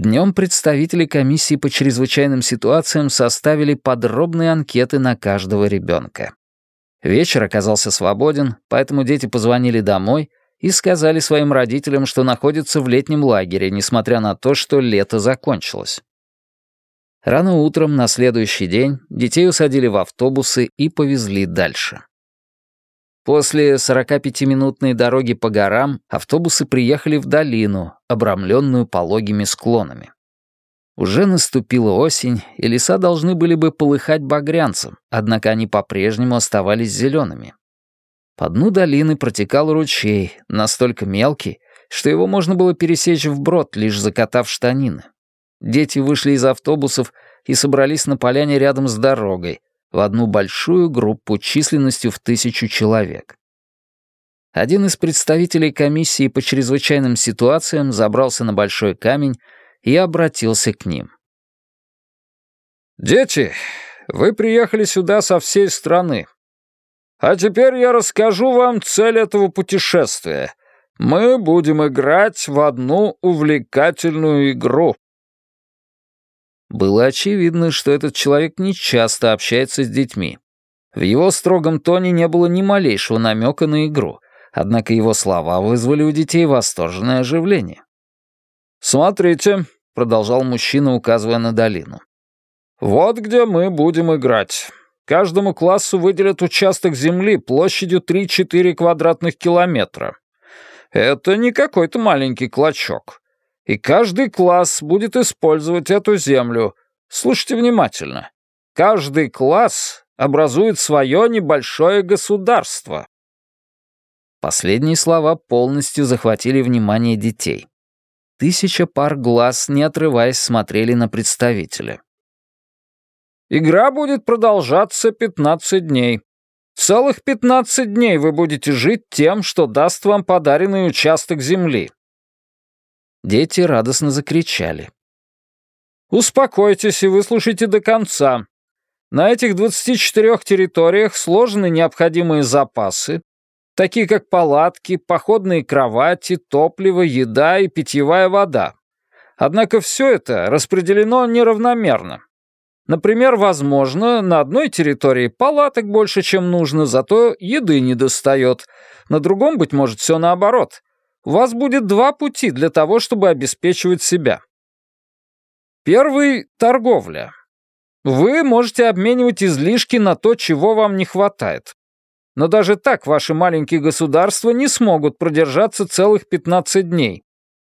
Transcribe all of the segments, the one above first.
Днем представители комиссии по чрезвычайным ситуациям составили подробные анкеты на каждого ребенка. Вечер оказался свободен, поэтому дети позвонили домой и сказали своим родителям, что находятся в летнем лагере, несмотря на то, что лето закончилось. Рано утром на следующий день детей усадили в автобусы и повезли дальше. После 45-минутной дороги по горам автобусы приехали в долину, обрамленную пологими склонами. Уже наступила осень, и леса должны были бы полыхать багрянцем, однако они по-прежнему оставались зелеными. По дну долины протекал ручей, настолько мелкий, что его можно было пересечь вброд, лишь закатав штанины. Дети вышли из автобусов и собрались на поляне рядом с дорогой, в одну большую группу численностью в тысячу человек. Один из представителей комиссии по чрезвычайным ситуациям забрался на большой камень и обратился к ним. «Дети, вы приехали сюда со всей страны. А теперь я расскажу вам цель этого путешествия. Мы будем играть в одну увлекательную игру. Было очевидно, что этот человек не часто общается с детьми. В его строгом тоне не было ни малейшего намека на игру, однако его слова вызвали у детей восторженное оживление. «Смотрите», — продолжал мужчина, указывая на долину. «Вот где мы будем играть. Каждому классу выделят участок земли площадью 3-4 квадратных километра. Это не какой-то маленький клочок. И каждый класс будет использовать эту землю. Слушайте внимательно. Каждый класс образует свое небольшое государство. Последние слова полностью захватили внимание детей. Тысяча пар глаз, не отрываясь, смотрели на представителя. Игра будет продолжаться 15 дней. Целых 15 дней вы будете жить тем, что даст вам подаренный участок земли. Дети радостно закричали. «Успокойтесь и выслушайте до конца. На этих 24 территориях сложены необходимые запасы, такие как палатки, походные кровати, топливо, еда и питьевая вода. Однако все это распределено неравномерно. Например, возможно, на одной территории палаток больше, чем нужно, зато еды не достает. На другом, быть может, все наоборот. У вас будет два пути для того, чтобы обеспечивать себя. Первый — торговля. Вы можете обменивать излишки на то, чего вам не хватает. Но даже так ваши маленькие государства не смогут продержаться целых 15 дней,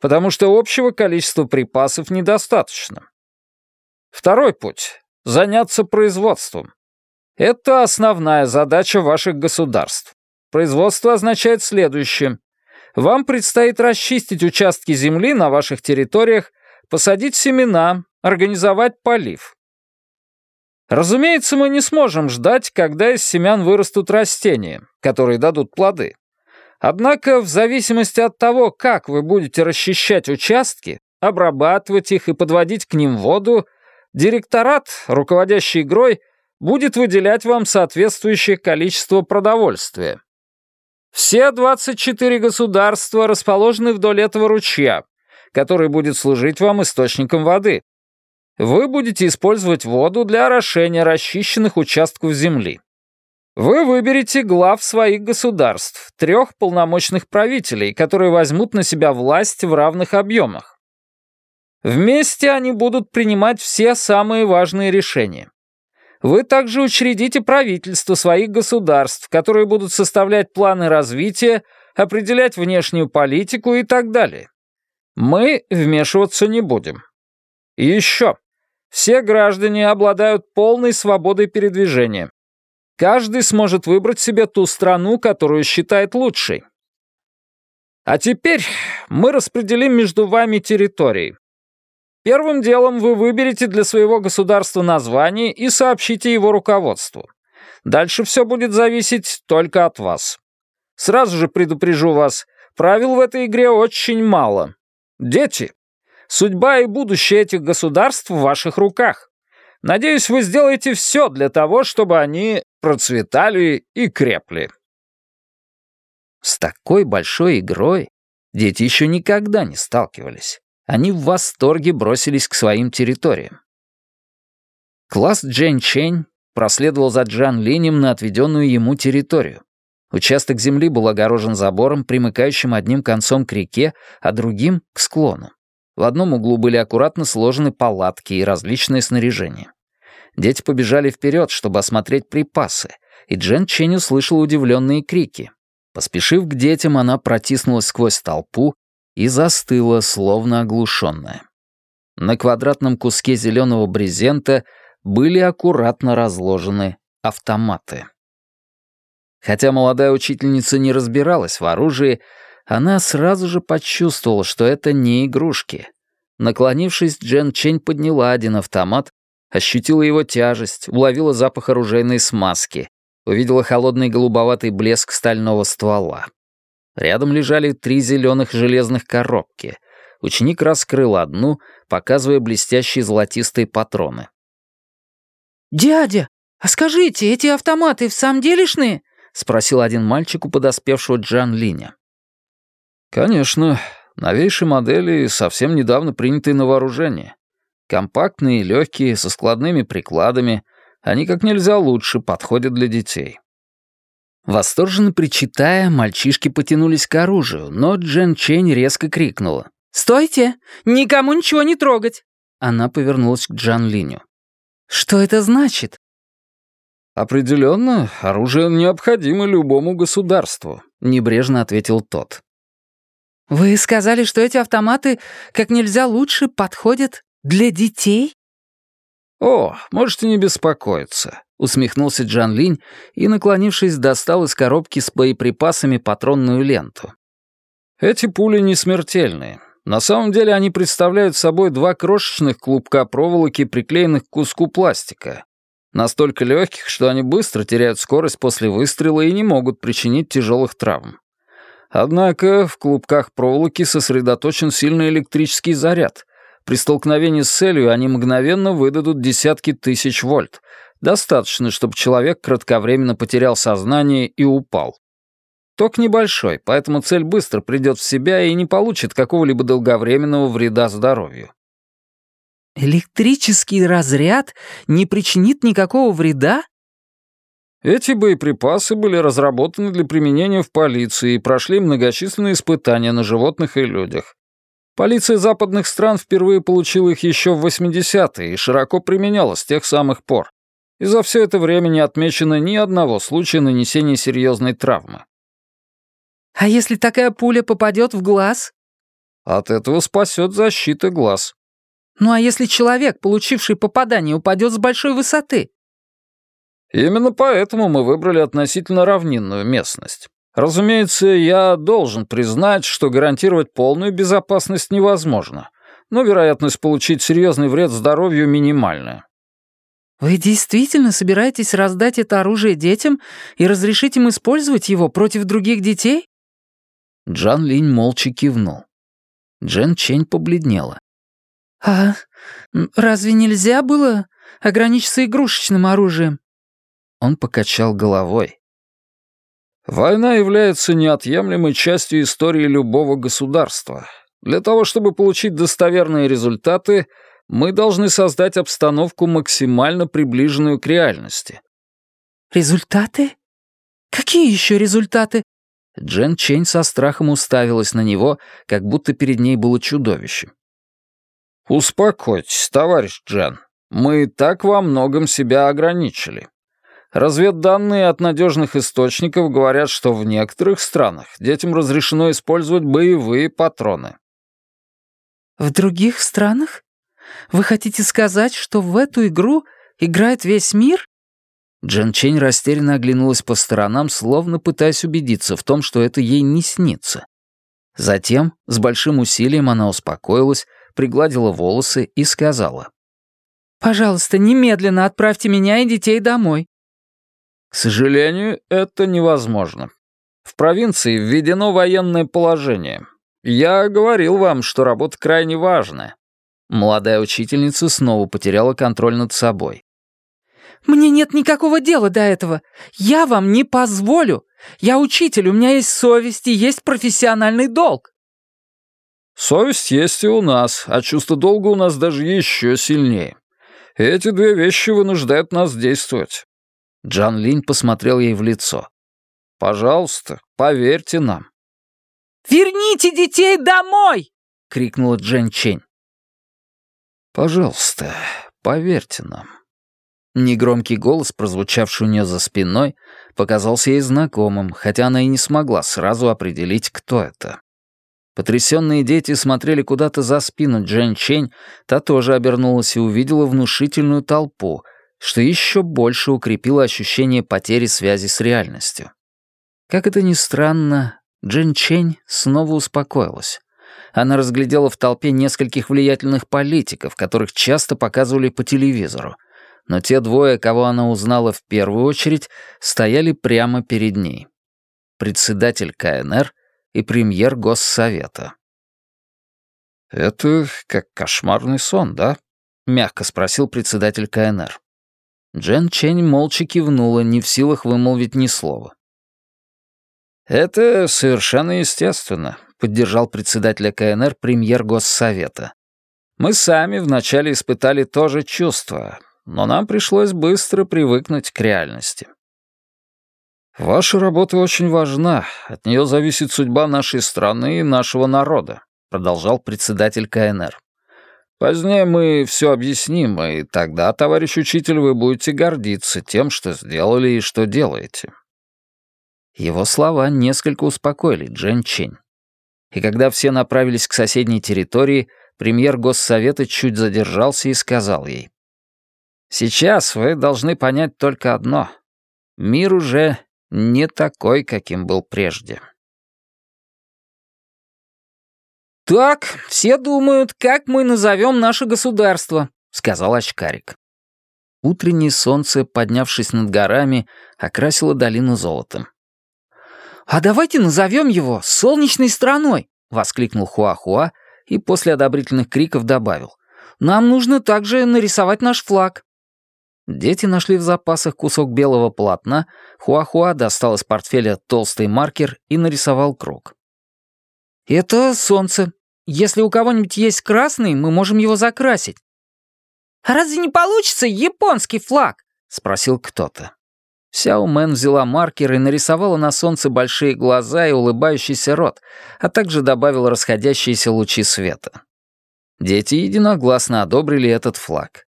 потому что общего количества припасов недостаточно. Второй путь — заняться производством. Это основная задача ваших государств. Производство означает следующее. Вам предстоит расчистить участки земли на ваших территориях, посадить семена, организовать полив. Разумеется, мы не сможем ждать, когда из семян вырастут растения, которые дадут плоды. Однако, в зависимости от того, как вы будете расчищать участки, обрабатывать их и подводить к ним воду, директорат, руководящий игрой, будет выделять вам соответствующее количество продовольствия. Все 24 государства расположены вдоль этого ручья, который будет служить вам источником воды. Вы будете использовать воду для орошения расчищенных участков земли. Вы выберете глав своих государств, трех полномочных правителей, которые возьмут на себя власть в равных объемах. Вместе они будут принимать все самые важные решения. Вы также учредите правительство своих государств, которые будут составлять планы развития, определять внешнюю политику и так далее. Мы вмешиваться не будем. И еще. Все граждане обладают полной свободой передвижения. Каждый сможет выбрать себе ту страну, которую считает лучшей. А теперь мы распределим между вами территории. Первым делом вы выберете для своего государства название и сообщите его руководству. Дальше все будет зависеть только от вас. Сразу же предупрежу вас, правил в этой игре очень мало. Дети, судьба и будущее этих государств в ваших руках. Надеюсь, вы сделаете все для того, чтобы они процветали и крепли. С такой большой игрой дети еще никогда не сталкивались. Они в восторге бросились к своим территориям. Класс Джен Чень проследовал за Джан Линем на отведенную ему территорию. Участок земли был огорожен забором, примыкающим одним концом к реке, а другим — к склону. В одном углу были аккуратно сложены палатки и различные снаряжения. Дети побежали вперед, чтобы осмотреть припасы, и Джен Чень услышала удивленные крики. Поспешив к детям, она протиснулась сквозь толпу и застыла, словно оглушенная. На квадратном куске зеленого брезента были аккуратно разложены автоматы. Хотя молодая учительница не разбиралась в оружии, она сразу же почувствовала, что это не игрушки. Наклонившись, Джен Чень подняла один автомат, ощутила его тяжесть, уловила запах оружейной смазки, увидела холодный голубоватый блеск стального ствола. Рядом лежали три зеленых железных коробки. Ученик раскрыл одну, показывая блестящие золотистые патроны. «Дядя, а скажите, эти автоматы в самом делешные?» — спросил один мальчик у подоспевшего Джан Линя. «Конечно. Новейшие модели, совсем недавно принятые на вооружение. Компактные легкие, со складными прикладами. Они как нельзя лучше подходят для детей». Восторженно причитая, мальчишки потянулись к оружию, но Джен Чень резко крикнула. «Стойте! Никому ничего не трогать!» Она повернулась к Джан Линю. «Что это значит?» «Определенно, оружие необходимо любому государству», — небрежно ответил тот. «Вы сказали, что эти автоматы как нельзя лучше подходят для детей?» «О, можете не беспокоиться», — усмехнулся Джан Линь и, наклонившись, достал из коробки с боеприпасами патронную ленту. «Эти пули не смертельные. На самом деле они представляют собой два крошечных клубка проволоки, приклеенных к куску пластика, Настолько легких, что они быстро теряют скорость после выстрела и не могут причинить тяжелых травм. Однако в клубках проволоки сосредоточен сильный электрический заряд. При столкновении с целью они мгновенно выдадут десятки тысяч вольт. Достаточно, чтобы человек кратковременно потерял сознание и упал. Ток небольшой, поэтому цель быстро придет в себя и не получит какого-либо долговременного вреда здоровью. Электрический разряд не причинит никакого вреда? Эти боеприпасы были разработаны для применения в полиции и прошли многочисленные испытания на животных и людях. Полиция западных стран впервые получила их еще в 80-е и широко применяла с тех самых пор. И за все это время не отмечено ни одного случая нанесения серьезной травмы. А если такая пуля попадет в глаз? От этого спасет защита глаз. Ну а если человек, получивший попадание, упадет с большой высоты? Именно поэтому мы выбрали относительно равнинную местность. Разумеется, я должен признать, что гарантировать полную безопасность невозможно, но вероятность получить серьезный вред здоровью минимальная. Вы действительно собираетесь раздать это оружие детям и разрешить им использовать его против других детей? Джан Линь молча кивнул. Джен Чень побледнела. «А разве нельзя было ограничиться игрушечным оружием?» Он покачал головой. «Война является неотъемлемой частью истории любого государства. Для того, чтобы получить достоверные результаты, мы должны создать обстановку, максимально приближенную к реальности». «Результаты? Какие еще результаты?» Джен Чень со страхом уставилась на него, как будто перед ней было чудовище. «Успокойтесь, товарищ Джен. Мы так во многом себя ограничили. Разведданные от надежных источников говорят, что в некоторых странах детям разрешено использовать боевые патроны». «В других странах? Вы хотите сказать, что в эту игру играет весь мир?» Джен Чень растерянно оглянулась по сторонам, словно пытаясь убедиться в том, что это ей не снится. Затем, с большим усилием она успокоилась, пригладила волосы и сказала. «Пожалуйста, немедленно отправьте меня и детей домой». «К сожалению, это невозможно. В провинции введено военное положение. Я говорил вам, что работа крайне важная». Молодая учительница снова потеряла контроль над собой. «Мне нет никакого дела до этого. Я вам не позволю. Я учитель, у меня есть совесть и есть профессиональный долг». Совесть есть и у нас, а чувство долга у нас даже еще сильнее. Эти две вещи вынуждают нас действовать». Джан Линь посмотрел ей в лицо. «Пожалуйста, поверьте нам». «Верните детей домой!» — крикнула Джен Чень. «Пожалуйста, поверьте нам». Негромкий голос, прозвучавший у нее за спиной, показался ей знакомым, хотя она и не смогла сразу определить, кто это. Потрясенные дети смотрели куда-то за спину Джен Чень, та тоже обернулась и увидела внушительную толпу, что еще больше укрепило ощущение потери связи с реальностью. Как это ни странно, Джен Чень снова успокоилась. Она разглядела в толпе нескольких влиятельных политиков, которых часто показывали по телевизору, но те двое, кого она узнала в первую очередь, стояли прямо перед ней. Председатель КНР — и премьер Госсовета. «Это как кошмарный сон, да?» — мягко спросил председатель КНР. Джен Чень молча кивнула, не в силах вымолвить ни слова. «Это совершенно естественно», — поддержал председателя КНР премьер Госсовета. «Мы сами вначале испытали то же чувство, но нам пришлось быстро привыкнуть к реальности. «Ваша работа очень важна. От нее зависит судьба нашей страны и нашего народа», продолжал председатель КНР. «Позднее мы все объясним, и тогда, товарищ учитель, вы будете гордиться тем, что сделали и что делаете». Его слова несколько успокоили Джен Чень. И когда все направились к соседней территории, премьер Госсовета чуть задержался и сказал ей. «Сейчас вы должны понять только одно. Мир уже не такой, каким был прежде. «Так, все думают, как мы назовем наше государство», — сказал очкарик. Утреннее солнце, поднявшись над горами, окрасило долину золотом. «А давайте назовем его солнечной страной», — воскликнул Хуахуа и после одобрительных криков добавил. «Нам нужно также нарисовать наш флаг». Дети нашли в запасах кусок белого полотна, Хуахуа достал из портфеля толстый маркер и нарисовал круг. «Это солнце. Если у кого-нибудь есть красный, мы можем его закрасить». «А разве не получится японский флаг?» — спросил кто-то. Сяо Мэн взяла маркер и нарисовала на солнце большие глаза и улыбающийся рот, а также добавила расходящиеся лучи света. Дети единогласно одобрили этот флаг.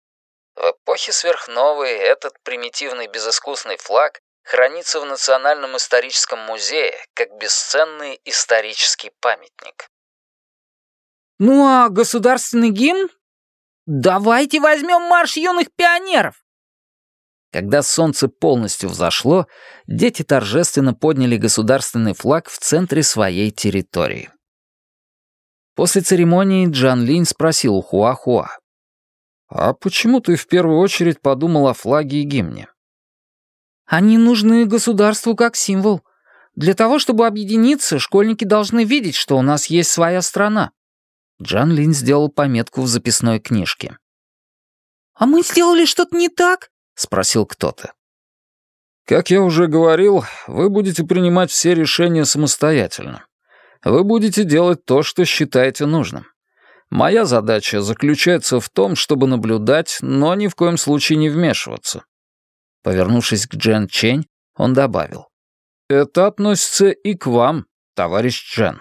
В эпохе сверхновой этот примитивный безыскусный флаг хранится в Национальном историческом музее как бесценный исторический памятник. Ну а государственный гимн? Давайте возьмем марш юных пионеров. Когда солнце полностью взошло, дети торжественно подняли государственный флаг в центре своей территории. После церемонии Джан Линь спросил у Хуахуа. «А почему ты в первую очередь подумал о флаге и гимне?» «Они нужны государству как символ. Для того, чтобы объединиться, школьники должны видеть, что у нас есть своя страна». Джан Лин сделал пометку в записной книжке. «А мы сделали что-то не так?» — спросил кто-то. «Как я уже говорил, вы будете принимать все решения самостоятельно. Вы будете делать то, что считаете нужным. Моя задача заключается в том, чтобы наблюдать, но ни в коем случае не вмешиваться». Повернувшись к Джен Чень, он добавил. «Это относится и к вам, товарищ Джен».